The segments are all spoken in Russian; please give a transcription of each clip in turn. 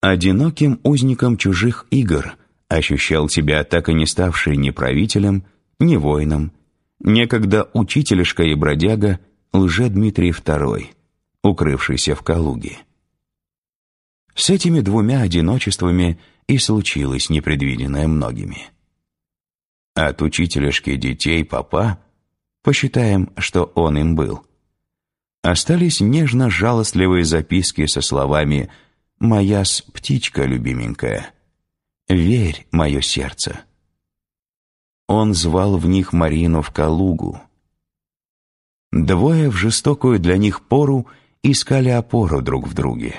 Одиноким узником чужих игр ощущал себя так и не ставший ни правителем, ни воином, некогда учителешка и бродяга Лже-Дмитрий II, укрывшийся в Калуге. С этими двумя одиночествами и случилось непредвиденное многими. От учителешки детей папа, посчитаем, что он им был, остались нежно-жалостливые записки со словами «Моя-с птичка любименькая, верь, мое сердце». Он звал в них Марину в Калугу. Двое в жестокую для них пору искали опору друг в друге.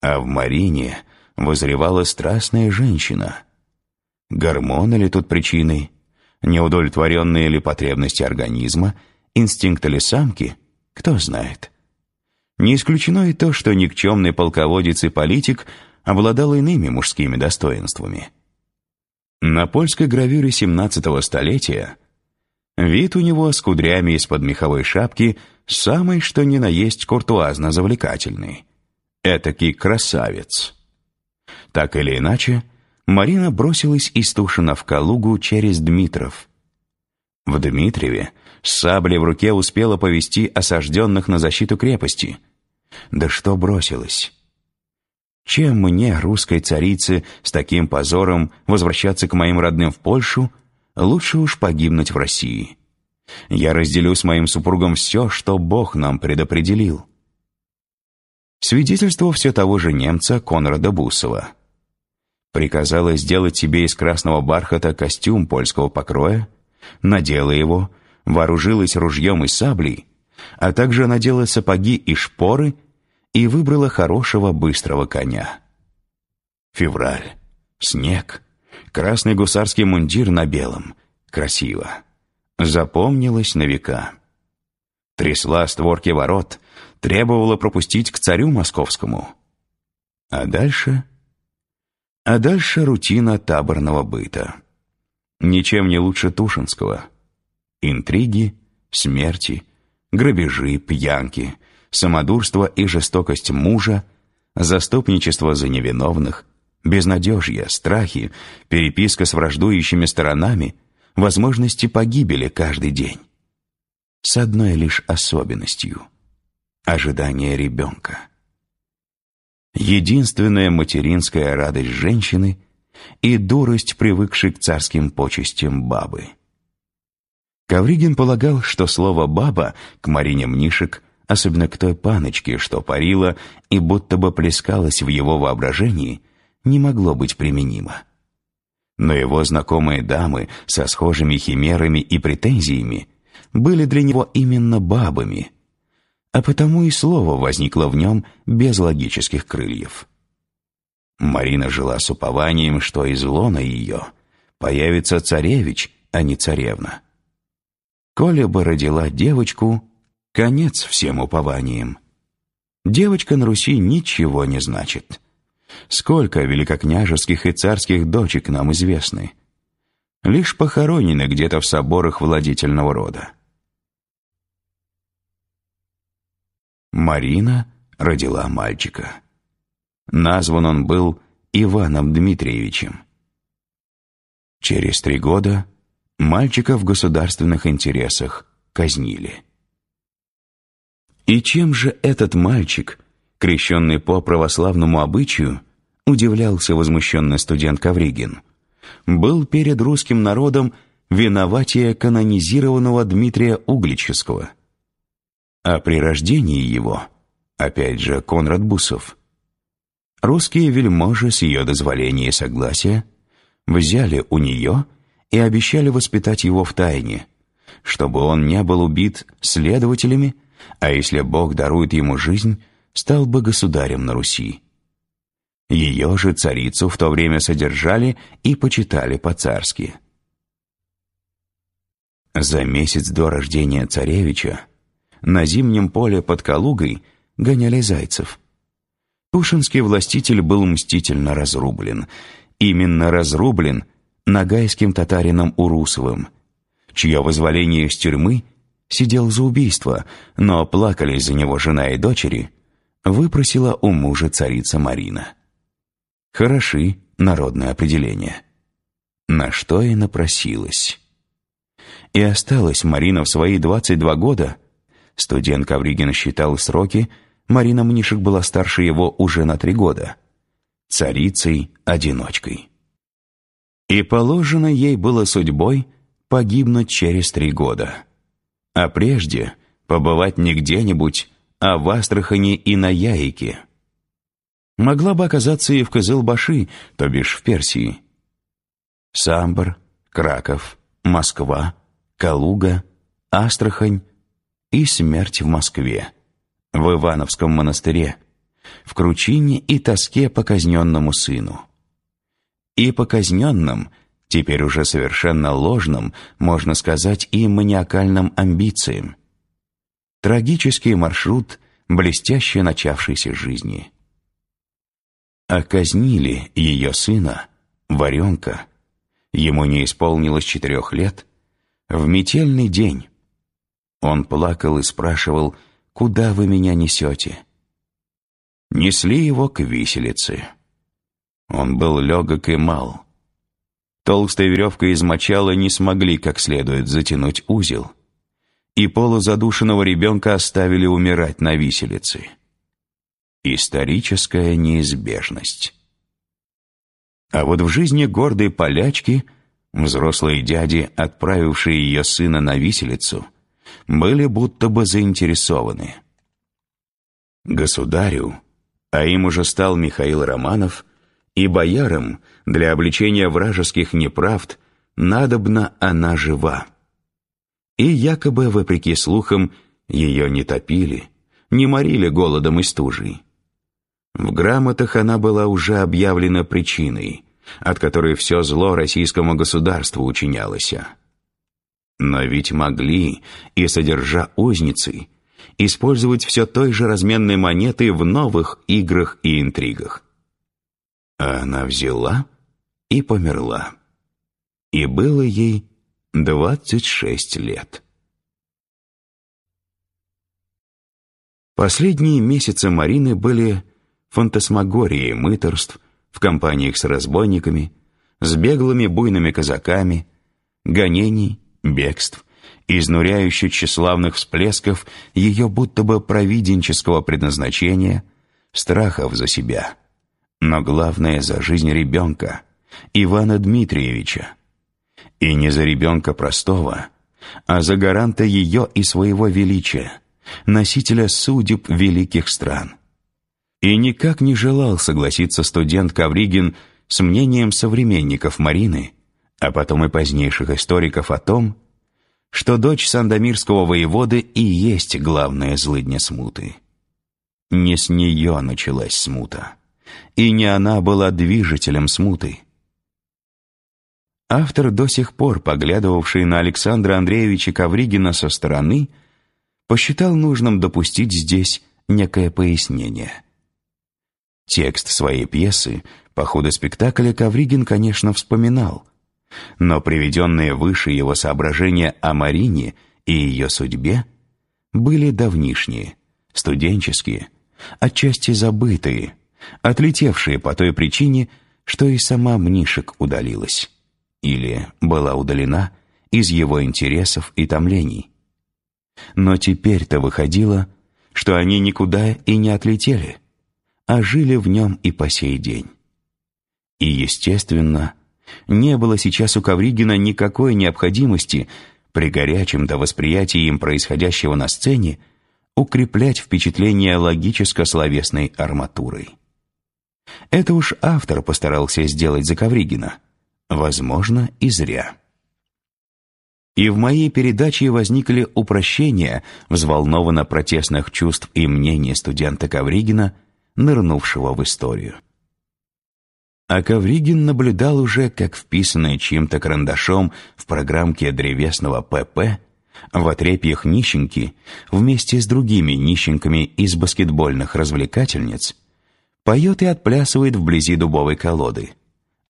А в Марине возревала страстная женщина. Гормоны ли тут причиной? Неудовлетворенные ли потребности организма? Инстинкты ли самки? Кто знает. Не исключено и то, что никчемный полководец и политик обладал иными мужскими достоинствами. На польской гравюре 17-го столетия вид у него с кудрями из-под меховой шапки самый что ни на есть куртуазно завлекательный. Этакий красавец. Так или иначе, Марина бросилась из Тушина в Калугу через Дмитров. В Дмитриеве с саблей в руке успела повести осажденных на защиту крепости. Да что бросилась? Чем мне, русской царице, с таким позором возвращаться к моим родным в Польшу, лучше уж погибнуть в России. Я разделю с моим супругом все, что Бог нам предопределил. Свидетельство все того же немца Конрада Бусова. Приказала сделать себе из красного бархата костюм польского покроя, надела его, вооружилась ружьем и саблей, а также надела сапоги и шпоры и выбрала хорошего быстрого коня. Февраль, снег, красный гусарский мундир на белом. Красиво. Запомнилось на века. Трясла створки ворот, требовала пропустить к царю московскому. А дальше... А дальше рутина таборного быта. Ничем не лучше Тушинского. Интриги, смерти, грабежи, пьянки, самодурство и жестокость мужа, заступничество за невиновных, безнадежье, страхи, переписка с враждующими сторонами, возможности погибели каждый день. С одной лишь особенностью – ожидание ребенка. Единственная материнская радость женщины и дурость, привыкшей к царским почестям бабы – Ковригин полагал, что слово «баба» к Марине Мнишек, особенно к той паночке, что парила и будто бы плескалась в его воображении, не могло быть применимо. Но его знакомые дамы со схожими химерами и претензиями были для него именно бабами, а потому и слово возникло в нем без логических крыльев. Марина жила с упованием, что из лона ее появится царевич, а не царевна. Коля бы родила девочку, конец всем упованиям. Девочка на Руси ничего не значит. Сколько великокняжеских и царских дочек нам известны. Лишь похоронены где-то в соборах владительного рода. Марина родила мальчика. Назван он был Иваном Дмитриевичем. Через три года Мальчика в государственных интересах казнили. И чем же этот мальчик, крещенный по православному обычаю, удивлялся возмущенный студент Ковригин, был перед русским народом виноватее канонизированного Дмитрия Углического. А при рождении его, опять же Конрад Бусов, русские вельможи с ее дозволения и согласия взяли у нее – и обещали воспитать его в тайне, чтобы он не был убит следователями, а если Бог дарует ему жизнь, стал бы государем на Руси. Ее же царицу в то время содержали и почитали по-царски. За месяц до рождения царевича на зимнем поле под Калугой гоняли зайцев. Тушинский властитель был мстительно разрублен. Именно разрублен нагайским татарином Урусовым, чье вызволение из тюрьмы сидел за убийство, но плакали за него жена и дочери, выпросила у мужа царица Марина. Хороши народное определение. На что и напросилась. И осталась Марина в свои 22 года. Студент Ковригин считал сроки, Марина Мнишек была старше его уже на три года. Царицей-одиночкой. И положено ей было судьбой погибнуть через три года. А прежде побывать не где-нибудь, а в Астрахани и на Яике. Могла бы оказаться и в Кызылбаши, то бишь в Персии. Самбор, Краков, Москва, Калуга, Астрахань и смерть в Москве, в Ивановском монастыре, в кручине и тоске по казненному сыну. И по казненным, теперь уже совершенно ложным, можно сказать, и маниакальным амбициям. Трагический маршрут блестяще начавшейся жизни. Оказнили ее сына, Варенка, ему не исполнилось четырех лет, в метельный день. Он плакал и спрашивал, «Куда вы меня несете?» Несли его к виселице. Он был легок и мал. Толстая веревка из мочала не смогли как следует затянуть узел, и полузадушенного ребенка оставили умирать на виселице. Историческая неизбежность. А вот в жизни гордой полячки взрослые дяди, отправившие ее сына на виселицу, были будто бы заинтересованы. Государю, а им уже стал Михаил Романов, и боярам для обличения вражеских неправд надобна она жива. И якобы, вопреки слухам, ее не топили, не морили голодом и стужей. В грамотах она была уже объявлена причиной, от которой все зло российскому государству учинялось. Но ведь могли, и содержа узницы, использовать все той же разменной монеты в новых играх и интригах. А она взяла и померла. И было ей двадцать шесть лет. Последние месяцы Марины были фантасмагорией мыторств в компаниях с разбойниками, с беглыми буйными казаками, гонений, бегств, изнуряюще тщеславных всплесков ее будто бы провиденческого предназначения, страхов за себя, но главное за жизнь ребенка, Ивана Дмитриевича. И не за ребенка простого, а за гаранта ее и своего величия, носителя судеб великих стран. И никак не желал согласиться студент Кавригин с мнением современников Марины, а потом и позднейших историков о том, что дочь Сандомирского воеводы и есть главная злыдня смуты. Не с нее началась смута, и не она была движителем смуты. Автор, до сих пор поглядывавший на Александра Андреевича Ковригина со стороны, посчитал нужным допустить здесь некое пояснение. Текст своей пьесы по ходу спектакля Ковригин, конечно, вспоминал – но приведенные выше его соображения о Марине и ее судьбе были давнишние, студенческие, отчасти забытые, отлетевшие по той причине, что и сама Мнишек удалилась или была удалена из его интересов и томлений. Но теперь-то выходило, что они никуда и не отлетели, а жили в нем и по сей день. И, естественно, не было сейчас у Ковригина никакой необходимости при горячем-то восприятии им происходящего на сцене укреплять впечатление логическо-словесной арматурой. Это уж автор постарался сделать за Ковригина. Возможно, и зря. И в моей передаче возникли упрощения взволнованно-протестных чувств и мнений студента Ковригина, нырнувшего в историю. А Ковригин наблюдал уже, как вписанные чьим-то карандашом в программке древесного ПП в отрепьях нищенки вместе с другими нищенками из баскетбольных развлекательниц поет и отплясывает вблизи дубовой колоды.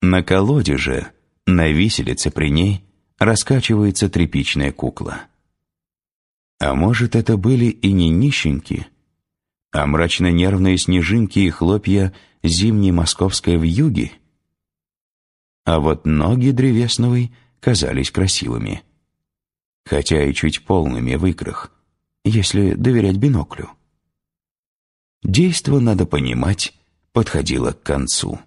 На колоде же, на виселице при ней, раскачивается тряпичная кукла. А может, это были и не нищенки, а мрачно-нервные снежинки и хлопья зимней московской вьюги? А вот ноги древесновой казались красивыми, хотя и чуть полными в икрах, если доверять биноклю. Действо, надо понимать, подходило к концу.